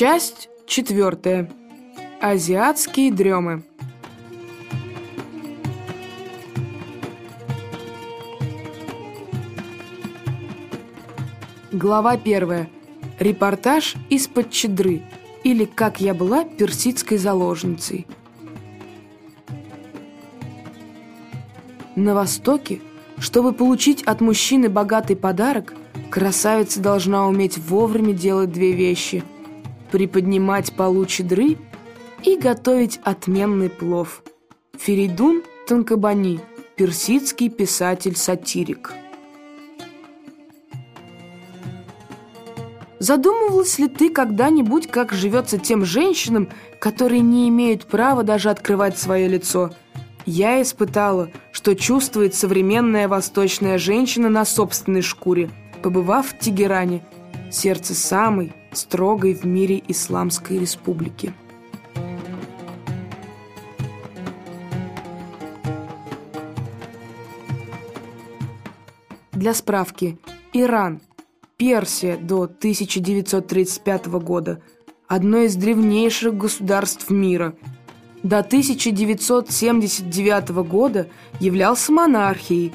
Часть четвертая. Азиатские дремы. Глава первая. Репортаж из-под Чедры, или «Как я была персидской заложницей». На Востоке, чтобы получить от мужчины богатый подарок, красавица должна уметь вовремя делать две вещи – приподнимать полу чедры и готовить отменный плов. Феридун Танкабани, персидский писатель-сатирик. Задумывалась ли ты когда-нибудь, как живется тем женщинам, которые не имеют права даже открывать свое лицо? Я испытала, что чувствует современная восточная женщина на собственной шкуре, побывав в Тегеране, сердце самой строгой в мире Исламской Республики. Для справки, Иран – Персия до 1935 года – одно из древнейших государств мира. До 1979 года являлся монархией.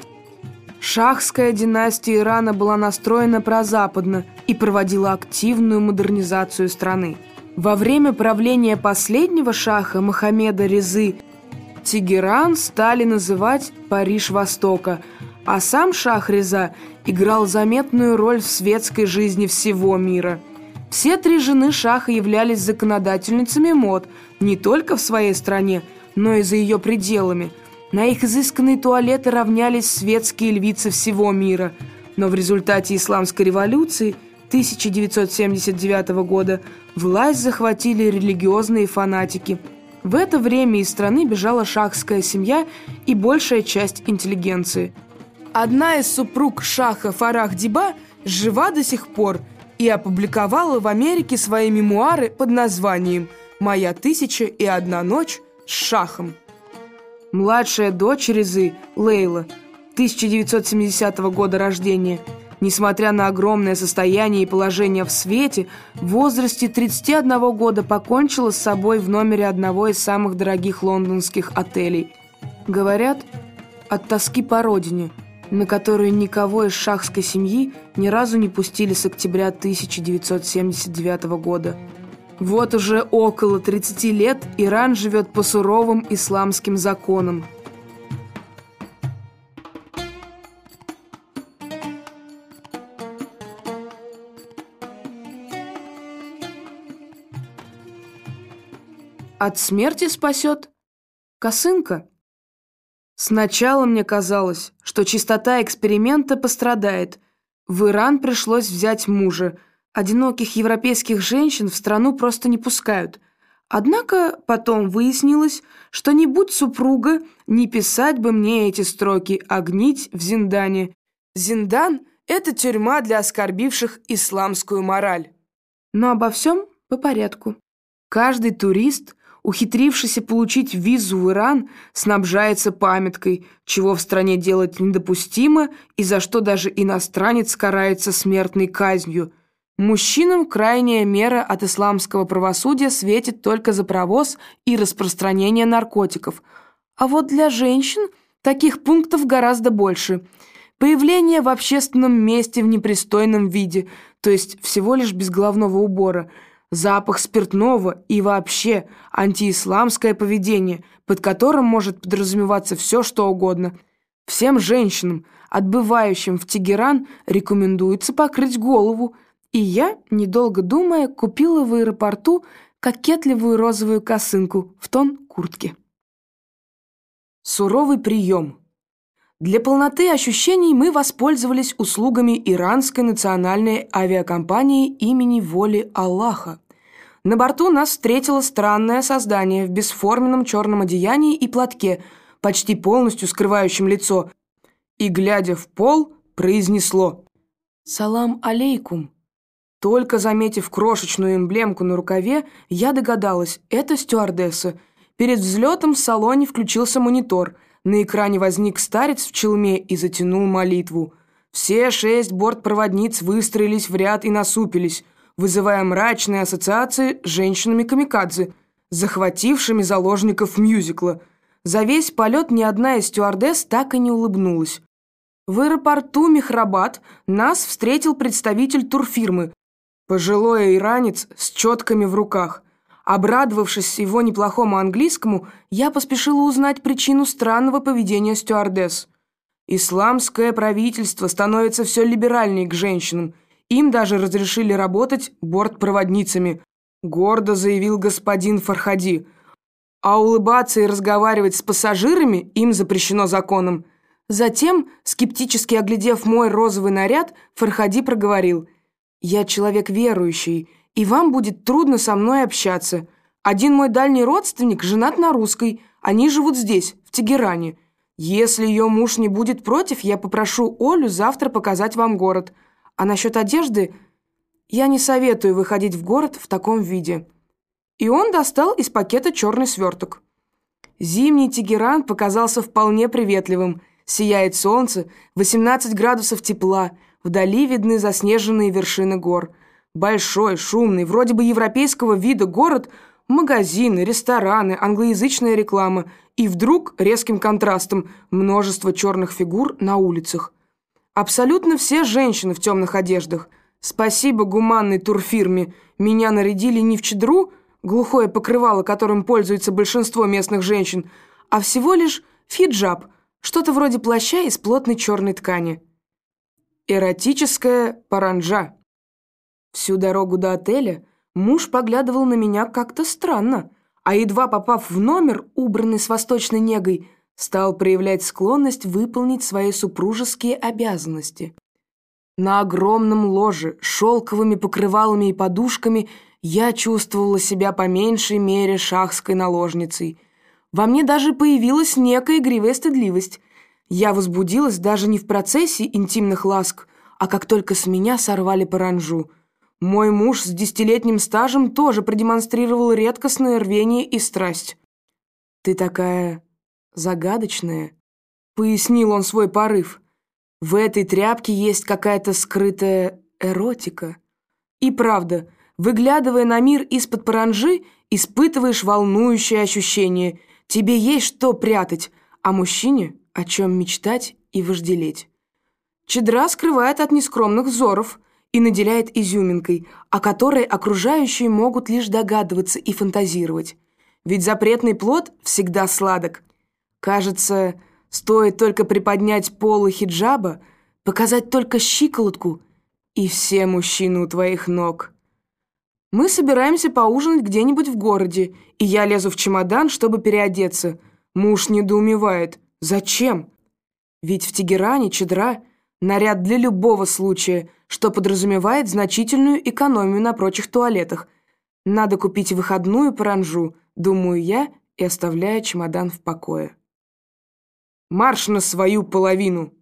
Шахская династия Ирана была настроена прозападно и проводила активную модернизацию страны. Во время правления последнего шаха Мохаммеда Резы Тегеран стали называть «Париж Востока», а сам шах Реза играл заметную роль в светской жизни всего мира. Все три жены Шаха являлись законодательницами мод не только в своей стране, но и за ее пределами. На их изысканные туалеты равнялись светские львицы всего мира. Но в результате исламской революции 1979 года власть захватили религиозные фанатики. В это время из страны бежала шахская семья и большая часть интеллигенции – Одна из супруг Шаха Фарах Диба жива до сих пор и опубликовала в Америке свои мемуары под названием «Моя тысяча и одна ночь с Шахом». Младшая дочь Резы, Лейла, 1970 года рождения, несмотря на огромное состояние и положение в свете, в возрасте 31 года покончила с собой в номере одного из самых дорогих лондонских отелей. Говорят, от тоски по родине – на которую никого из шахской семьи ни разу не пустили с октября 1979 года. Вот уже около 30 лет Иран живет по суровым исламским законам. От смерти спасет косынка. Сначала мне казалось, что чистота эксперимента пострадает. В Иран пришлось взять мужа. Одиноких европейских женщин в страну просто не пускают. Однако потом выяснилось, что не будь супруга, не писать бы мне эти строки, а гнить в Зиндане. Зиндан – это тюрьма для оскорбивших исламскую мораль. Но обо всем по порядку. Каждый турист ухитрившийся получить визу в Иран, снабжается памяткой, чего в стране делать недопустимо и за что даже иностранец карается смертной казнью. Мужчинам крайняя мера от исламского правосудия светит только за провоз и распространение наркотиков. А вот для женщин таких пунктов гораздо больше. Появление в общественном месте в непристойном виде, то есть всего лишь без головного убора – запах спиртного и вообще антиисламское поведение, под которым может подразумеваться все, что угодно. Всем женщинам, отбывающим в Тегеран, рекомендуется покрыть голову, и я, недолго думая, купила в аэропорту кокетливую розовую косынку в тон куртки. Суровый прием – для полноты ощущений мы воспользовались услугами иранской национальной авиакомпании имени Воли Аллаха. На борту нас встретило странное создание в бесформенном черном одеянии и платке, почти полностью скрывающем лицо, и, глядя в пол, произнесло «Салам алейкум». Только заметив крошечную эмблемку на рукаве, я догадалась, это стюардесса. Перед взлетом в салоне включился монитор – на экране возник старец в челме и затянул молитву. Все шесть бортпроводниц выстроились в ряд и насупились. вызывая мрачные ассоциации с женщинами-камикадзе, захватившими заложников мюзикла. За весь полет ни одна из стюардесс так и не улыбнулась. В аэропорту Мехрабад нас встретил представитель турфирмы, пожилой иранец с четками в руках. Обрадовавшись его неплохому английскому, я поспешила узнать причину странного поведения стюардесс. Исламское правительство становится все либеральнее к женщинам. Им даже разрешили работать бортпроводницами, гордо заявил господин Фархади. А улыбаться и разговаривать с пассажирами им запрещено законом. Затем, скептически оглядев мой розовый наряд, Фархади проговорил. «Я человек верующий, и вам будет трудно со мной общаться. Один мой дальний родственник женат на русской, они живут здесь, в Тегеране. Если ее муж не будет против, я попрошу Олю завтра показать вам город. А насчет одежды я не советую выходить в город в таком виде». И он достал из пакета черный сверток. Зимний Тегеран показался вполне приветливым. Сияет солнце, 18 градусов тепла, вдали видны заснеженные вершины гор – Большой, шумный, вроде бы европейского вида город, магазины, рестораны, англоязычная реклама и вдруг резким контрастом множество черных фигур на улицах. Абсолютно все женщины в темных одеждах. Спасибо гуманной турфирме. Меня нарядили не в чедру, глухое покрывало, которым пользуется большинство местных женщин, а всего лишь фиджаб, что-то вроде плаща из плотной черной ткани. Эротическая паранджа. Всю дорогу до отеля муж поглядывал на меня как-то странно, а едва попав в номер, убранный с восточной негой, стал проявлять склонность выполнить свои супружеские обязанности. На огромном ложе, шелковыми покрывалами и подушками я чувствовала себя по меньшей мере шахской наложницей. Во мне даже появилась некая игривая стыдливость. Я возбудилась даже не в процессе интимных ласк, а как только с меня сорвали паранжу — мой муж с десятилетним стажем тоже продемонстрировал редкостное рвение и страсть. «Ты такая загадочная», — пояснил он свой порыв. «В этой тряпке есть какая-то скрытая эротика». И правда, выглядывая на мир из-под паранжи, испытываешь волнующее ощущение. Тебе есть что прятать, а мужчине о чем мечтать и вожделеть. Чедра скрывает от нескромных взоров — и наделяет изюминкой, о которой окружающие могут лишь догадываться и фантазировать. Ведь запретный плод всегда сладок. Кажется, стоит только приподнять полы хиджаба, показать только щиколотку, и все мужчины у твоих ног. Мы собираемся поужинать где-нибудь в городе, и я лезу в чемодан, чтобы переодеться. Муж недоумевает. Зачем? Ведь в Тегеране чедра – наряд для любого случая – что подразумевает значительную экономию на прочих туалетах. Надо купить выходную паранжу, думаю я, и оставляю чемодан в покое. Марш на свою половину.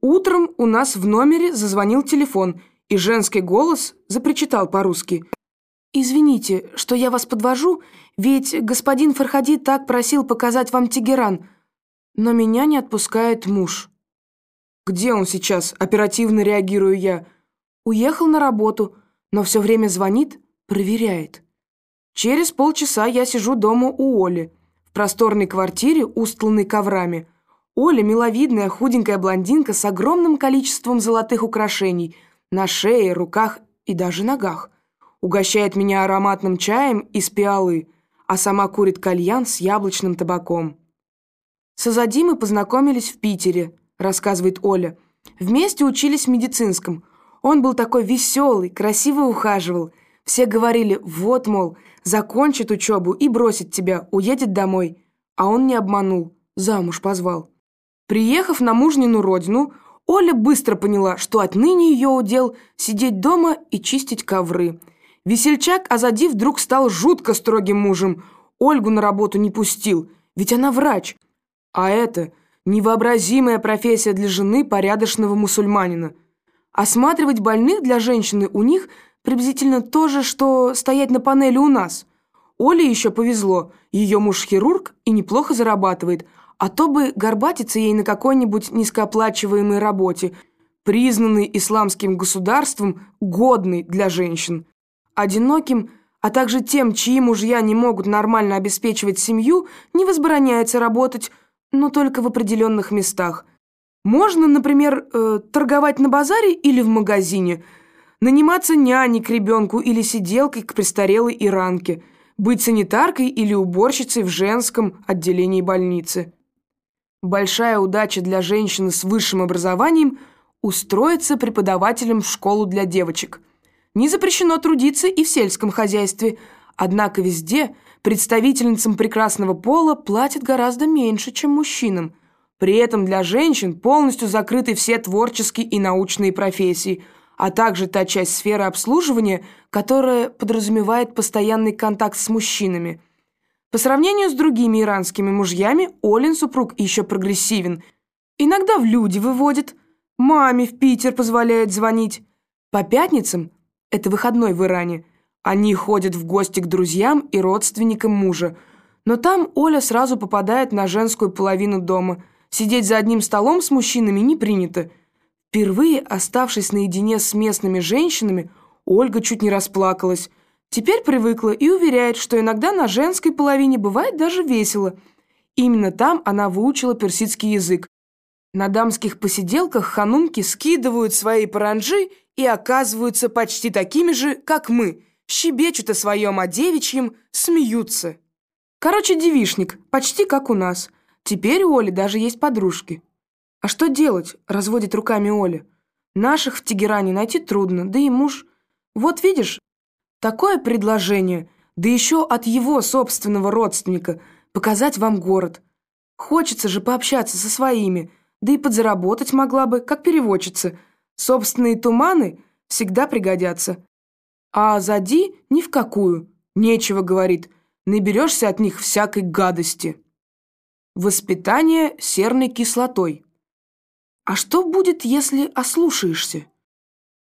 Утром у нас в номере зазвонил телефон, и женский голос запричитал по-русски. «Извините, что я вас подвожу, ведь господин Фархади так просил показать вам Тегеран, но меня не отпускает муж». «Где он сейчас?» – оперативно реагирую я. «Уехал на работу, но все время звонит, проверяет». Через полчаса я сижу дома у Оли, в просторной квартире, устланной коврами. Оля – миловидная, худенькая блондинка с огромным количеством золотых украшений на шее, руках и даже ногах. Угощает меня ароматным чаем из пиалы, а сама курит кальян с яблочным табаком. С Азади мы познакомились в Питере – рассказывает Оля. Вместе учились в медицинском. Он был такой веселый, красиво ухаживал. Все говорили, вот, мол, закончит учебу и бросит тебя, уедет домой. А он не обманул, замуж позвал. Приехав на мужнину родину, Оля быстро поняла, что отныне ее удел сидеть дома и чистить ковры. Весельчак Азади вдруг стал жутко строгим мужем. Ольгу на работу не пустил, ведь она врач. А это Невообразимая профессия для жены порядочного мусульманина. Осматривать больных для женщины у них приблизительно то же, что стоять на панели у нас. Оле еще повезло, ее муж хирург и неплохо зарабатывает, а то бы горбатиться ей на какой-нибудь низкооплачиваемой работе, признанной исламским государством годной для женщин. одиноким, а также тем, чьи мужья не могут нормально обеспечивать семью, не возбраняется работать, но только в определенных местах. Можно, например, э, торговать на базаре или в магазине, наниматься няней к ребенку или сиделкой к престарелой иранке, быть санитаркой или уборщицей в женском отделении больницы. Большая удача для женщины с высшим образованием – устроиться преподавателем в школу для девочек. Не запрещено трудиться и в сельском хозяйстве, однако везде представительницам прекрасного пола платят гораздо меньше, чем мужчинам. При этом для женщин полностью закрыты все творческие и научные профессии, а также та часть сферы обслуживания, которая подразумевает постоянный контакт с мужчинами – по сравнению с другими иранскими мужьями, Олин супруг еще прогрессивен. Иногда в люди выводит, маме в Питер позволяет звонить. По пятницам, это выходной в Иране, они ходят в гости к друзьям и родственникам мужа. Но там Оля сразу попадает на женскую половину дома. Сидеть за одним столом с мужчинами не принято. Впервые, оставшись наедине с местными женщинами, Ольга чуть не расплакалась. Теперь привыкла и уверяет, что иногда на женской половине бывает даже весело. Именно там она выучила персидский язык. На дамских посиделках ханумки скидывают свои паранджи и оказываются почти такими же, как мы, щебечут о своем о девичьем, смеются. Короче, девишник, почти как у нас. Теперь у Оли даже есть подружки. А что делать, разводит руками Оля. Наших в Тегеране найти трудно, да и муж... Вот видишь, Такое предложение, да еще от его собственного родственника, показать вам город. Хочется же пообщаться со своими, да и подзаработать могла бы, как переводчица. Собственные туманы всегда пригодятся. А зади ни в какую, нечего, говорит, наберешься от них всякой гадости. Воспитание серной кислотой. А что будет, если ослушаешься?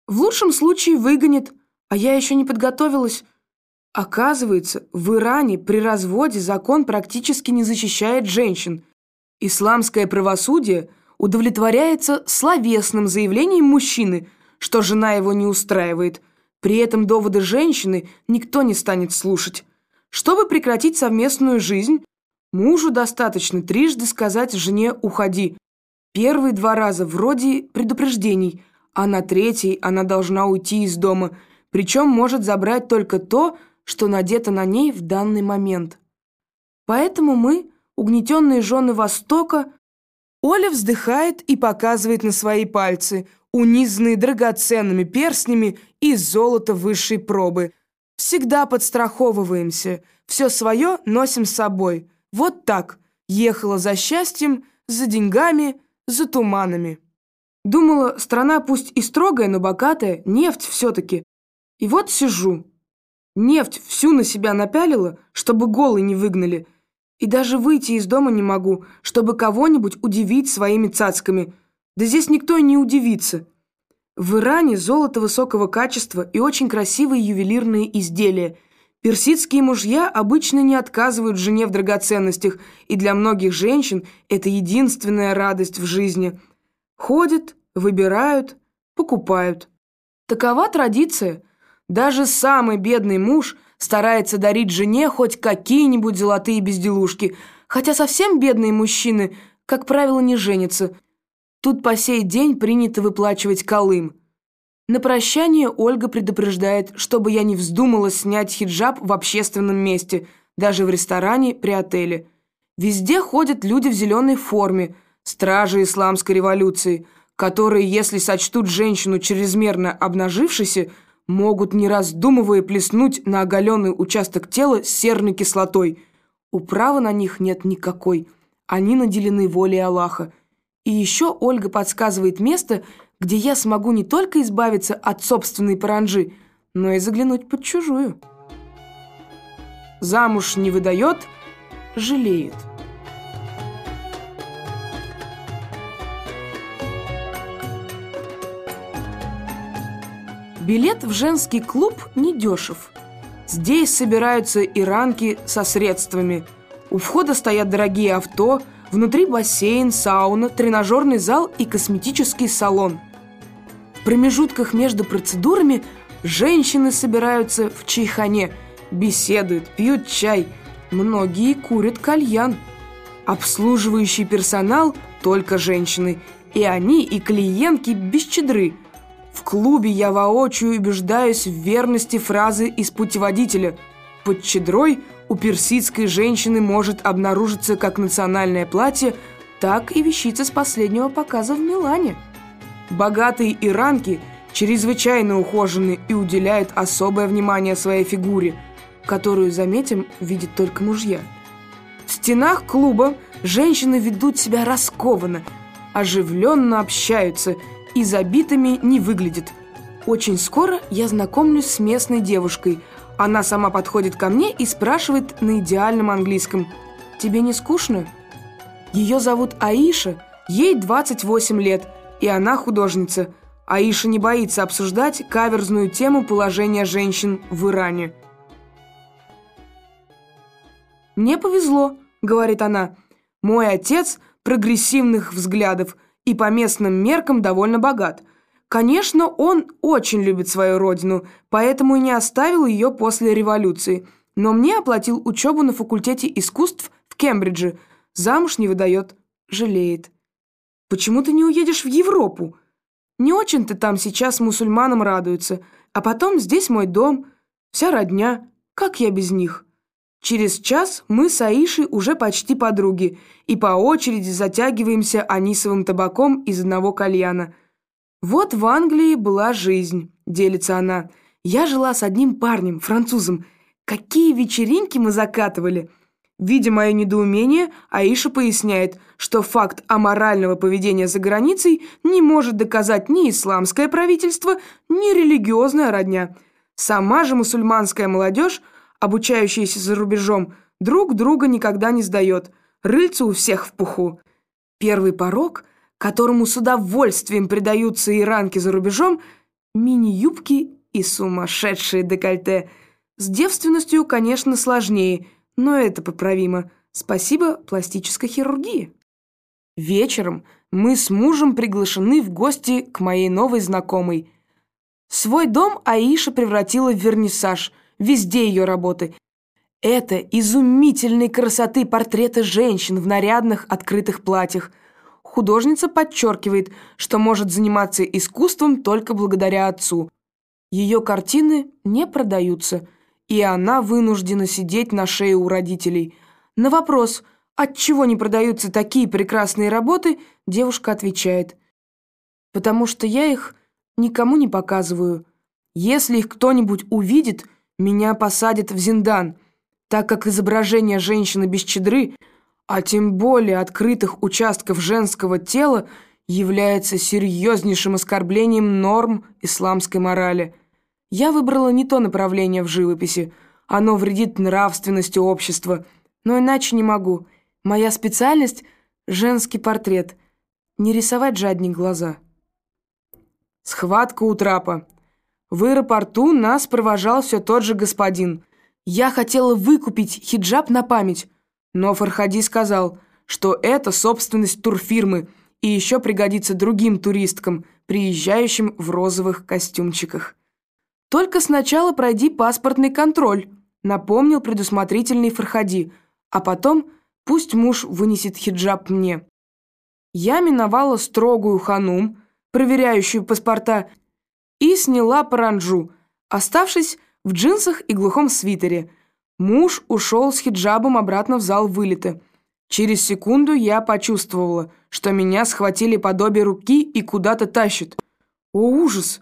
В лучшем случае выгонит, а я еще не подготовилась. Оказывается, в Иране при разводе закон практически не защищает женщин. Исламское правосудие удовлетворяется словесным заявлением мужчины, что жена его не устраивает. При этом доводы женщины никто не станет слушать. Чтобы прекратить совместную жизнь, мужу достаточно трижды сказать жене «уходи». Первые два раза вроде предупреждений, а на третий она должна уйти из дома – причем может забрать только то, что надето на ней в данный момент. Поэтому мы, угнетенные жены Востока, Оля вздыхает и показывает на свои пальцы, унизанные драгоценными перстнями из золота высшей пробы. Всегда подстраховываемся, все свое носим с собой. Вот так, ехала за счастьем, за деньгами, за туманами. Думала, страна пусть и строгая, но богатая, нефть все-таки. И вот сижу. Нефть всю на себя напялила, чтобы голый не выгнали. И даже выйти из дома не могу, чтобы кого-нибудь удивить своими цацками. Да здесь никто не удивится. В Иране золото высокого качества и очень красивые ювелирные изделия. Персидские мужья обычно не отказывают жене в драгоценностях, и для многих женщин это единственная радость в жизни. Ходят, выбирают, покупают. Такова традиция – даже самый бедный муж старается дарить жене хоть какие-нибудь золотые безделушки, хотя совсем бедные мужчины, как правило, не женятся. Тут по сей день принято выплачивать колым. На прощание Ольга предупреждает, чтобы я не вздумала снять хиджаб в общественном месте, даже в ресторане при отеле. Везде ходят люди в зеленой форме, стражи исламской революции, которые, если сочтут женщину чрезмерно обнажившейся, могут, не раздумывая, плеснуть на оголенный участок тела серной кислотой. Управы на них нет никакой. Они наделены волей Аллаха. И еще Ольга подсказывает место, где я смогу не только избавиться от собственной паранжи, но и заглянуть под чужую. Замуж не выдает, жалеет. Билет в женский клуб недешев. Здесь собираются иранки со средствами. У входа стоят дорогие авто, внутри бассейн, сауна, тренажерный зал и косметический салон. В промежутках между процедурами Женщины собираются в чайхане, беседуют, пьют чай. Многие курят кальян. Обслуживающий персонал – только женщины. И они, и клиентки без чедры. В клубе я воочию убеждаюсь в верности фразы из путеводителя. Под чедрой у персидской женщины может обнаружиться как национальное платье, так и вещица с последнего показа в Милане. Богатые иранки чрезвычайно ухожены и уделяют особое внимание своей фигуре, которую, заметим, видят только мужья. В стенах клуба женщины ведут себя раскованно, оживленно общаются и забитыми не выглядят. Очень скоро я знакомлюсь с местной девушкой. Она сама подходит ко мне и спрашивает на идеальном английском «Тебе не скучно?» Ее зовут Аиша, ей 28 лет, и она художница. Аиша не боится обсуждать каверзную тему положения женщин в Иране. «Мне повезло», — говорит она. «Мой отец прогрессивных взглядов и по местным меркам довольно богат. Конечно, он очень любит свою родину, поэтому и не оставил ее после революции. Но мне оплатил учебу на факультете искусств в Кембридже. Замуж не выдает, жалеет. Почему ты не уедешь в Европу? Не очень-то там сейчас мусульманам радуются. А потом здесь мой дом, вся родня. Как я без них?» Через час мы с Аишей уже почти подруги и по очереди затягиваемся анисовым табаком из одного кальяна. «Вот в Англии была жизнь», — делится она. «Я жила с одним парнем, французом. Какие вечеринки мы закатывали!» Видя мое недоумение, Аиша поясняет, что факт аморального поведения за границей не может доказать ни исламское правительство, ни религиозная родня. Сама же мусульманская молодежь обучающиеся за рубежом, друг друга никогда не сдает. Рыльца у всех в пуху. Первый порог, которому с удовольствием предаются иранки за рубежом, мини-юбки и сумасшедшие декольте. С девственностью, конечно, сложнее, но это поправимо. Спасибо пластической хирургии. Вечером мы с мужем приглашены в гости к моей новой знакомой. Свой дом Аиша превратила в вернисаж – везде ее работы. Это изумительной красоты портреты женщин в нарядных открытых платьях. Художница подчеркивает, что может заниматься искусством только благодаря отцу. Ее картины не продаются, и она вынуждена сидеть на шее у родителей. На вопрос, отчего не продаются такие прекрасные работы, девушка отвечает, «Потому что я их никому не показываю. Если их кто-нибудь увидит – меня посадят в зиндан, так как изображение женщины без чедры, а тем более открытых участков женского тела, является серьезнейшим оскорблением норм исламской морали. Я выбрала не то направление в живописи. Оно вредит нравственности общества. Но иначе не могу. Моя специальность — женский портрет. Не рисовать же одни глаза. Схватка у трапа. В аэропорту нас провожал все тот же господин. Я хотела выкупить хиджаб на память, но Фархади сказал, что это собственность турфирмы и еще пригодится другим туристкам, приезжающим в розовых костюмчиках. «Только сначала пройди паспортный контроль», напомнил предусмотрительный Фархади, а потом пусть муж вынесет хиджаб мне. Я миновала строгую ханум, проверяющую паспорта, и сняла паранджу, оставшись в джинсах и глухом свитере. Муж ушел с хиджабом обратно в зал вылета. Через секунду я почувствовала, что меня схватили подобие руки и куда-то тащат. О, ужас!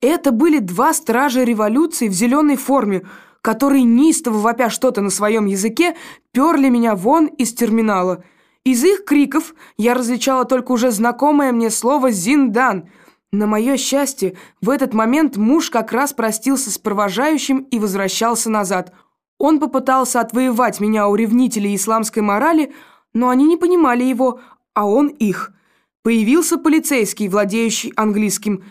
Это были два стража революции в зеленой форме, которые, неистово вопя что-то на своем языке, перли меня вон из терминала. Из их криков я различала только уже знакомое мне слово «зиндан», на мое счастье, в этот момент муж как раз простился с провожающим и возвращался назад. Он попытался отвоевать меня у ревнителей исламской морали, но они не понимали его, а он их. Появился полицейский, владеющий английским,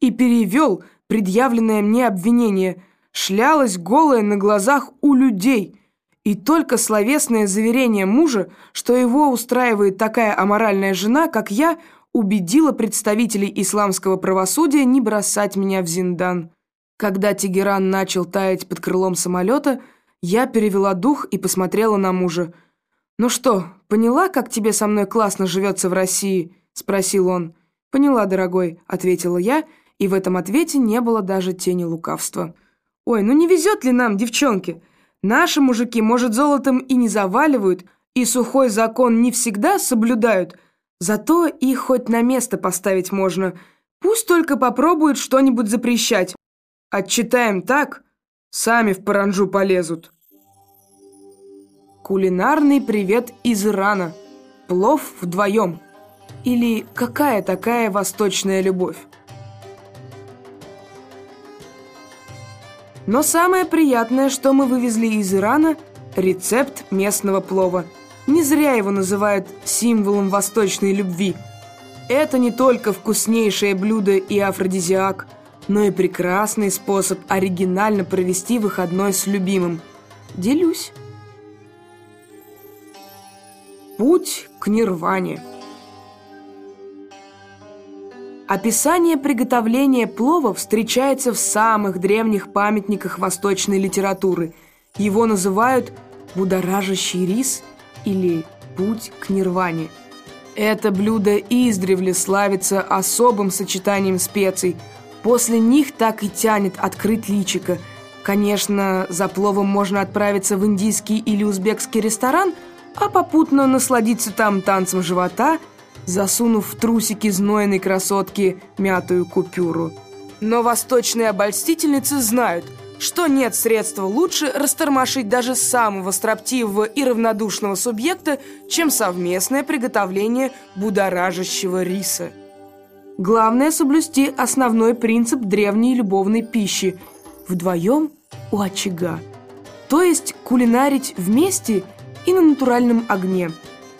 и перевел предъявленное мне обвинение. Шлялась голая на глазах у людей. И только словесное заверение мужа, что его устраивает такая аморальная жена, как я – убедила представителей исламского правосудия не бросать меня в зиндан. Когда Тегеран начал таять под крылом самолета, я перевела дух и посмотрела на мужа. «Ну что, поняла, как тебе со мной классно живется в России?» – спросил он. «Поняла, дорогой», – ответила я, и в этом ответе не было даже тени лукавства. «Ой, ну не везет ли нам, девчонки? Наши мужики, может, золотом и не заваливают, и сухой закон не всегда соблюдают, зато их хоть на место поставить можно. Пусть только попробуют что-нибудь запрещать. Отчитаем так, сами в паранжу полезут». Кулинарный привет из Ирана. Плов вдвоем. Или какая такая восточная любовь? Но самое приятное, что мы вывезли из Ирана – рецепт местного плова. Не зря его называют символом восточной любви. Это не только вкуснейшее блюдо и афродизиак, но и прекрасный способ оригинально провести выходной с любимым. Делюсь. Путь к нирване. Описание приготовления плова встречается в самых древних памятниках восточной литературы. Его называют «будоражащий рис» или «путь к нирване». Это блюдо издревле славится особым сочетанием специй. После них так и тянет открыть личико. Конечно, за пловом можно отправиться в индийский или узбекский ресторан, а попутно насладиться там танцем живота – засунув в трусики знойной красотки мятую купюру. Но восточные обольстительницы знают, что нет средства лучше растормошить даже самого строптивого и равнодушного субъекта, чем совместное приготовление будоражащего риса. Главное соблюсти основной принцип древней любовной пищи – вдвоем у очага. То есть кулинарить вместе и на натуральном огне.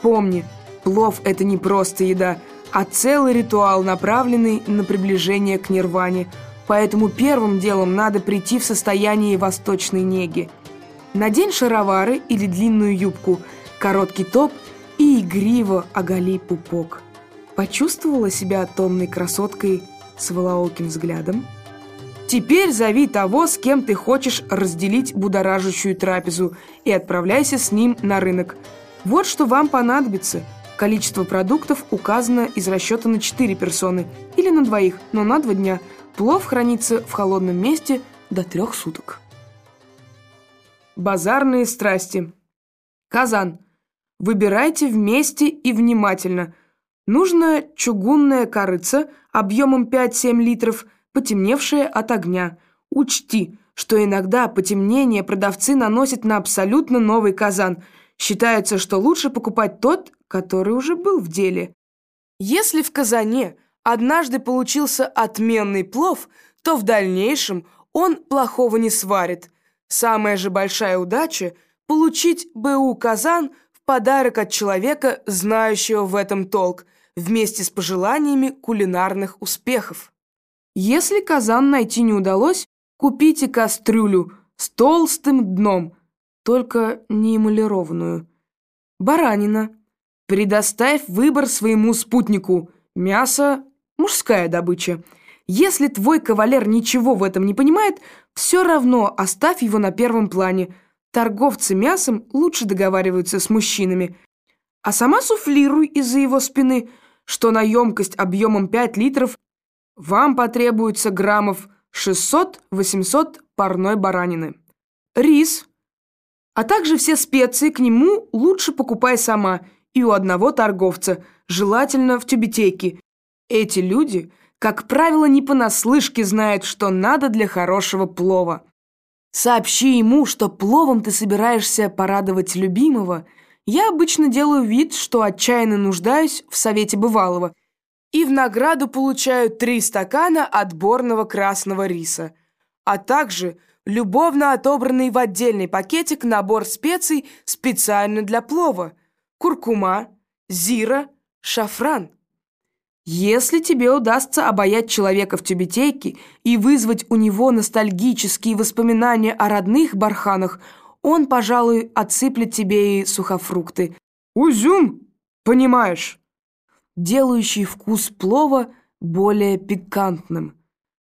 Помни – Плов – это не просто еда, а целый ритуал, направленный на приближение к нирване. Поэтому первым делом надо прийти в состояние восточной неги. Надень шаровары или длинную юбку, короткий топ и игриво оголи пупок. Почувствовала себя томной красоткой с волооким взглядом? Теперь зови того, с кем ты хочешь разделить будоражащую трапезу, и отправляйся с ним на рынок. Вот что вам понадобится – Количество продуктов указано из расчета на 4 персоны или на двоих, но на 2 дня. Плов хранится в холодном месте до трех суток. Базарные страсти. Казан. Выбирайте вместе и внимательно. Нужно чугунная корыца объемом 5-7 литров, потемневшая от огня. Учти, что иногда потемнение продавцы наносят на абсолютно новый казан. Считается, что лучше покупать тот, который уже был в деле. Если в казане однажды получился отменный плов, то в дальнейшем он плохого не сварит. Самая же большая удача – получить БУ «Казан» в подарок от человека, знающего в этом толк, вместе с пожеланиями кулинарных успехов. Если казан найти не удалось, купите кастрюлю с толстым дном, только не эмалированную. Баранина – Предоставь выбор своему спутнику. Мясо – мужская добыча. Если твой кавалер ничего в этом не понимает, все равно оставь его на первом плане. Торговцы мясом лучше договариваются с мужчинами. А сама суфлируй из-за его спины, что на емкость объемом 5 литров вам потребуется граммов 600-800 парной баранины. Рис, а также все специи к нему лучше покупай сама – и у одного торговца, желательно в тюбетейке. Эти люди, как правило, не понаслышке знают, что надо для хорошего плова. Сообщи ему, что пловом ты собираешься порадовать любимого. Я обычно делаю вид, что отчаянно нуждаюсь в совете бывалого. И в награду получаю три стакана отборного красного риса. А также любовно отобранный в отдельный пакетик набор специй специально для плова – куркума, зира, шафран. Если тебе удастся обаять человека в тюбетейке и вызвать у него ностальгические воспоминания о родных барханах, он, пожалуй, отсыплет тебе и сухофрукты. Узюм, понимаешь? Делающий вкус плова более пикантным.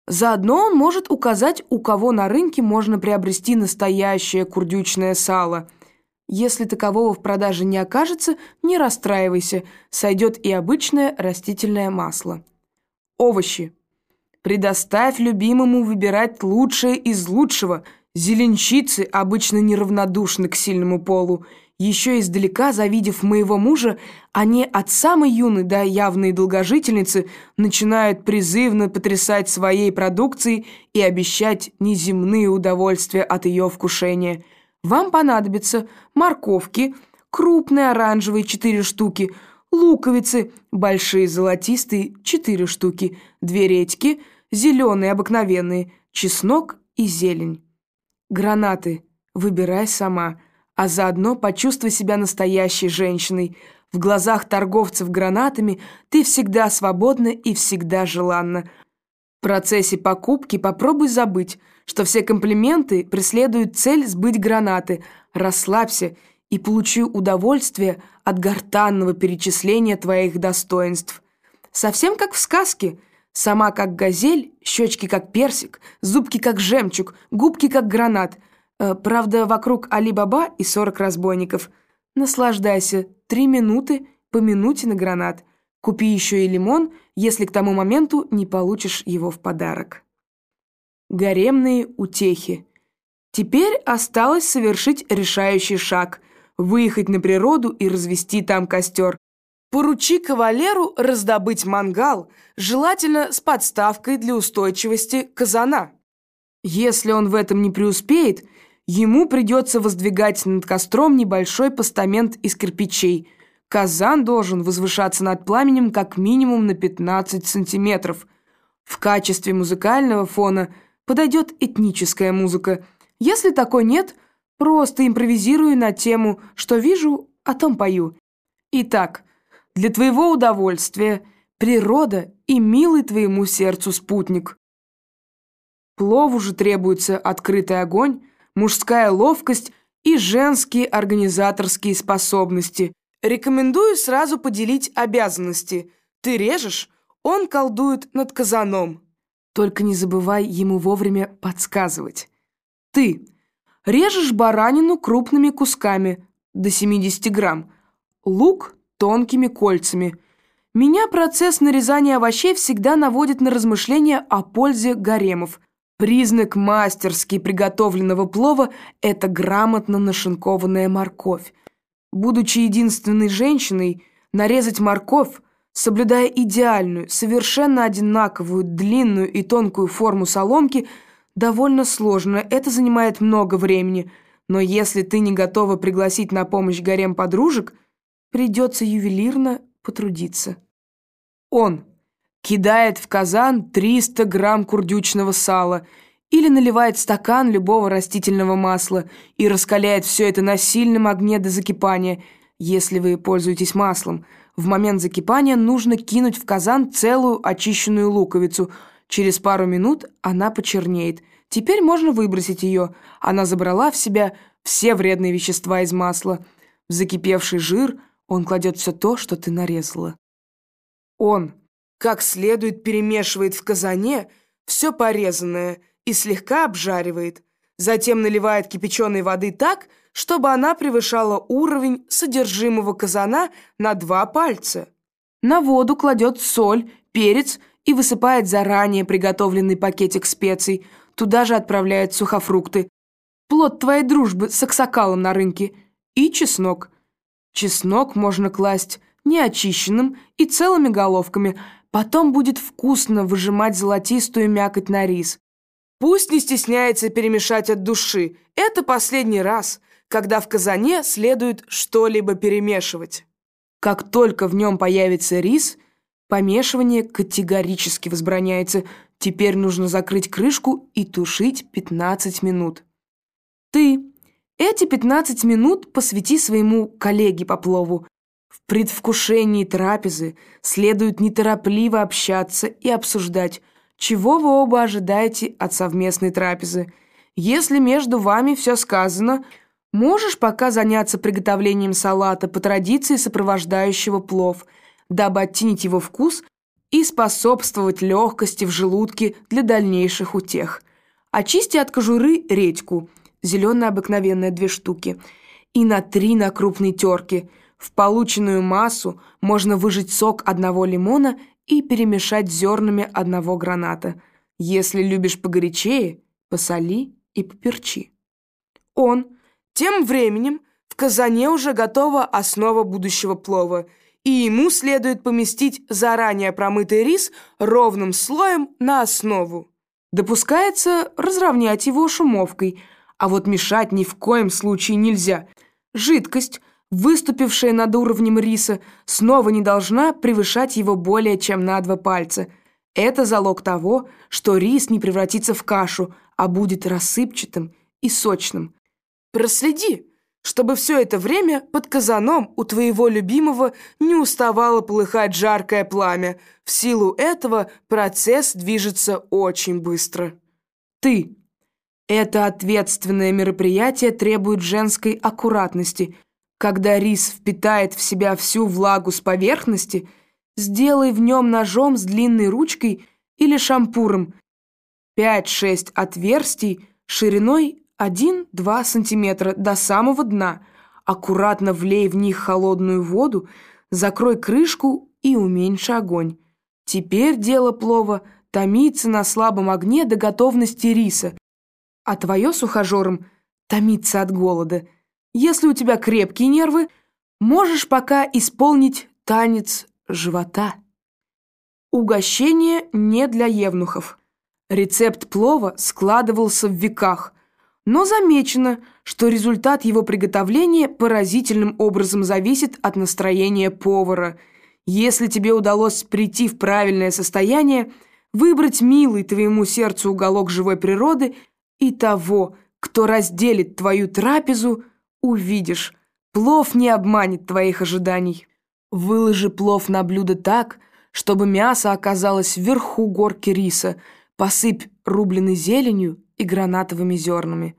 Заодно он может указать, у кого на рынке можно приобрести настоящее курдючное сало. Если такового в продаже не окажется, не расстраивайся, сойдет и обычное растительное масло. Овощи. Предоставь любимому выбирать лучшее из лучшего. Зеленщицы обычно неравнодушны к сильному полу. Еще издалека, завидев моего мужа, они от самой юной до явной долгожительницы начинают призывно потрясать своей продукцией и обещать неземные удовольствия от ее вкушения. Вам понадобится морковки, крупные оранжевые 4 штуки, луковицы, большие золотистые 4 штуки, две редьки, зеленые обыкновенные, чеснок и зелень. Гранаты. Выбирай сама а заодно почувствуй себя настоящей женщиной. В глазах торговцев гранатами ты всегда свободна и всегда желанна. В процессе покупки попробуй забыть, что все комплименты преследуют цель сбыть гранаты. Расслабься и получи удовольствие от гортанного перечисления твоих достоинств. Совсем как в сказке. Сама как газель, щечки как персик, зубки как жемчуг, губки как гранат – Э, правда, вокруг Али-Баба и 40 разбойников. Наслаждайся. Три минуты по минуте на гранат. Купи еще и лимон, если к тому моменту не получишь его в подарок. Гаремные утехи. Теперь осталось совершить решающий шаг – выехать на природу и развести там костер. Поручи кавалеру раздобыть мангал, желательно с подставкой для устойчивости казана. Если он в этом не преуспеет – Ему придется воздвигать над костром небольшой постамент из кирпичей. Казан должен возвышаться над пламенем как минимум на 15 сантиметров. В качестве музыкального фона подойдет этническая музыка. Если такой нет, просто импровизирую на тему «что вижу, о том пою». Итак, для твоего удовольствия природа и милый твоему сердцу спутник. Плову же требуется открытый огонь, мужская ловкость и женские организаторские способности. Рекомендую сразу поделить обязанности. Ты режешь, он колдует над казаном. Только не забывай ему вовремя подсказывать. Ты режешь баранину крупными кусками, до 70 грамм, лук тонкими кольцами. Меня процесс нарезания овощей всегда наводит на размышления о пользе гаремов – Признак мастерски приготовленного плова – это грамотно нашинкованная морковь. Будучи единственной женщиной, нарезать морковь, соблюдая идеальную, совершенно одинаковую длинную и тонкую форму соломки, довольно сложно, это занимает много времени. Но если ты не готова пригласить на помощь гарем подружек, придется ювелирно потрудиться. Он – кидает в казан 300 грамм курдючного сала или наливает стакан любого растительного масла и раскаляет все это на сильном огне до закипания, если вы пользуетесь маслом. В момент закипания нужно кинуть в казан целую очищенную луковицу. Через пару минут она почернеет. Теперь можно выбросить ее. Она забрала в себя все вредные вещества из масла. В закипевший жир он кладет все то, что ты нарезала. Он как следует перемешивает в казане все порезанное и слегка обжаривает. Затем наливает кипяченой воды так, чтобы она превышала уровень содержимого казана на два пальца. На воду кладет соль, перец и высыпает заранее приготовленный пакетик специй. Туда же отправляет сухофрукты. Плод твоей дружбы с аксакалом на рынке. И чеснок. Чеснок можно класть неочищенным и целыми головками – Потом будет вкусно выжимать золотистую мякоть на рис. Пусть не стесняется перемешать от души. Это последний раз, когда в казане следует что-либо перемешивать. Как только в нем появится рис, помешивание категорически возбраняется. Теперь нужно закрыть крышку и тушить 15 минут. Ты эти 15 минут посвяти своему коллеге по плову. В предвкушении трапезы следует неторопливо общаться и обсуждать, чего вы оба ожидаете от совместной трапезы. Если между вами все сказано, можешь пока заняться приготовлением салата по традиции сопровождающего плов, дабы оттенить его вкус и способствовать легкости в желудке для дальнейших утех. Очисти от кожуры редьку, зеленая обыкновенная две штуки, и натри на крупной терке. В полученную массу можно выжать сок одного лимона и перемешать зернами одного граната. Если любишь погорячее, посоли и поперчи. Он тем временем в казане уже готова основа будущего плова, и ему следует поместить заранее промытый рис ровным слоем на основу. Допускается разровнять его шумовкой, а вот мешать ни в коем случае нельзя. Жидкость, выступившая над уровнем риса, снова не должна превышать его более чем на два пальца. Это залог того, что рис не превратится в кашу, а будет рассыпчатым и сочным. Проследи, чтобы все это время под казаном у твоего любимого не уставало полыхать жаркое пламя. В силу этого процесс движется очень быстро. Ты. Это ответственное мероприятие требует женской аккуратности. Когда рис впитает в себя всю влагу с поверхности, сделай в нем ножом с длинной ручкой или шампуром 5-6 отверстий шириной 1-2 сантиметра до самого дна. Аккуратно влей в них холодную воду, закрой крышку и уменьши огонь. Теперь дело плова томится на слабом огне до готовности риса, а твое с ухажером томится от голода. Если у тебя крепкие нервы, можешь пока исполнить танец живота. Угощение не для евнухов. Рецепт плова складывался в веках, но замечено, что результат его приготовления поразительным образом зависит от настроения повара. Если тебе удалось прийти в правильное состояние, выбрать милый твоему сердцу уголок живой природы и того, кто разделит твою трапезу, увидишь, плов не обманет твоих ожиданий. Выложи плов на блюдо так, чтобы мясо оказалось вверху горки риса, посыпь рубленой зеленью и гранатовыми зернами.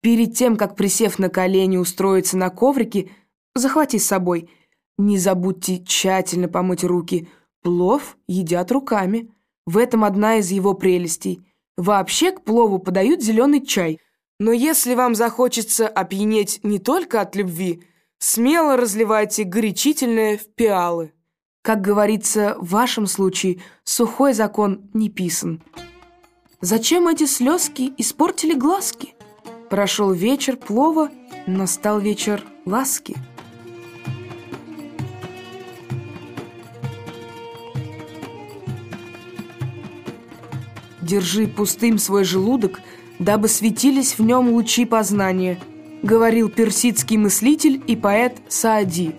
Перед тем, как, присев на колени, устроиться на коврике, захвати с собой. Не забудьте тщательно помыть руки. Плов едят руками. В этом одна из его прелестей. Вообще к плову подают зеленый чай. Но если вам захочется опьянеть не только от любви, смело разливайте горячительное в пиалы. Как говорится, в вашем случае сухой закон не писан. Зачем эти слезки испортили глазки? Прошел вечер плова, настал вечер ласки. Держи пустым свой желудок, дабы светились в нем лучи познания, говорил персидский мыслитель и поэт Саади.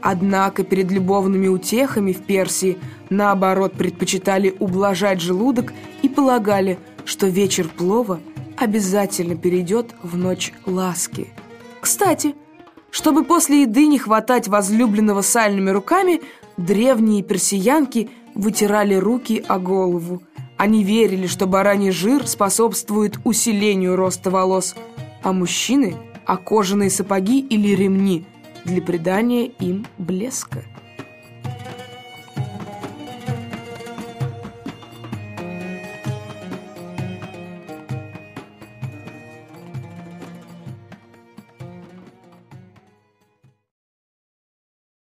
Однако перед любовными утехами в Персии – наоборот, предпочитали ублажать желудок и полагали, что вечер плова обязательно перейдет в ночь ласки. Кстати, чтобы после еды не хватать возлюбленного сальными руками, древние персиянки вытирали руки о голову. Они верили, что бараний жир способствует усилению роста волос, а мужчины – кожаные сапоги или ремни для придания им блеска.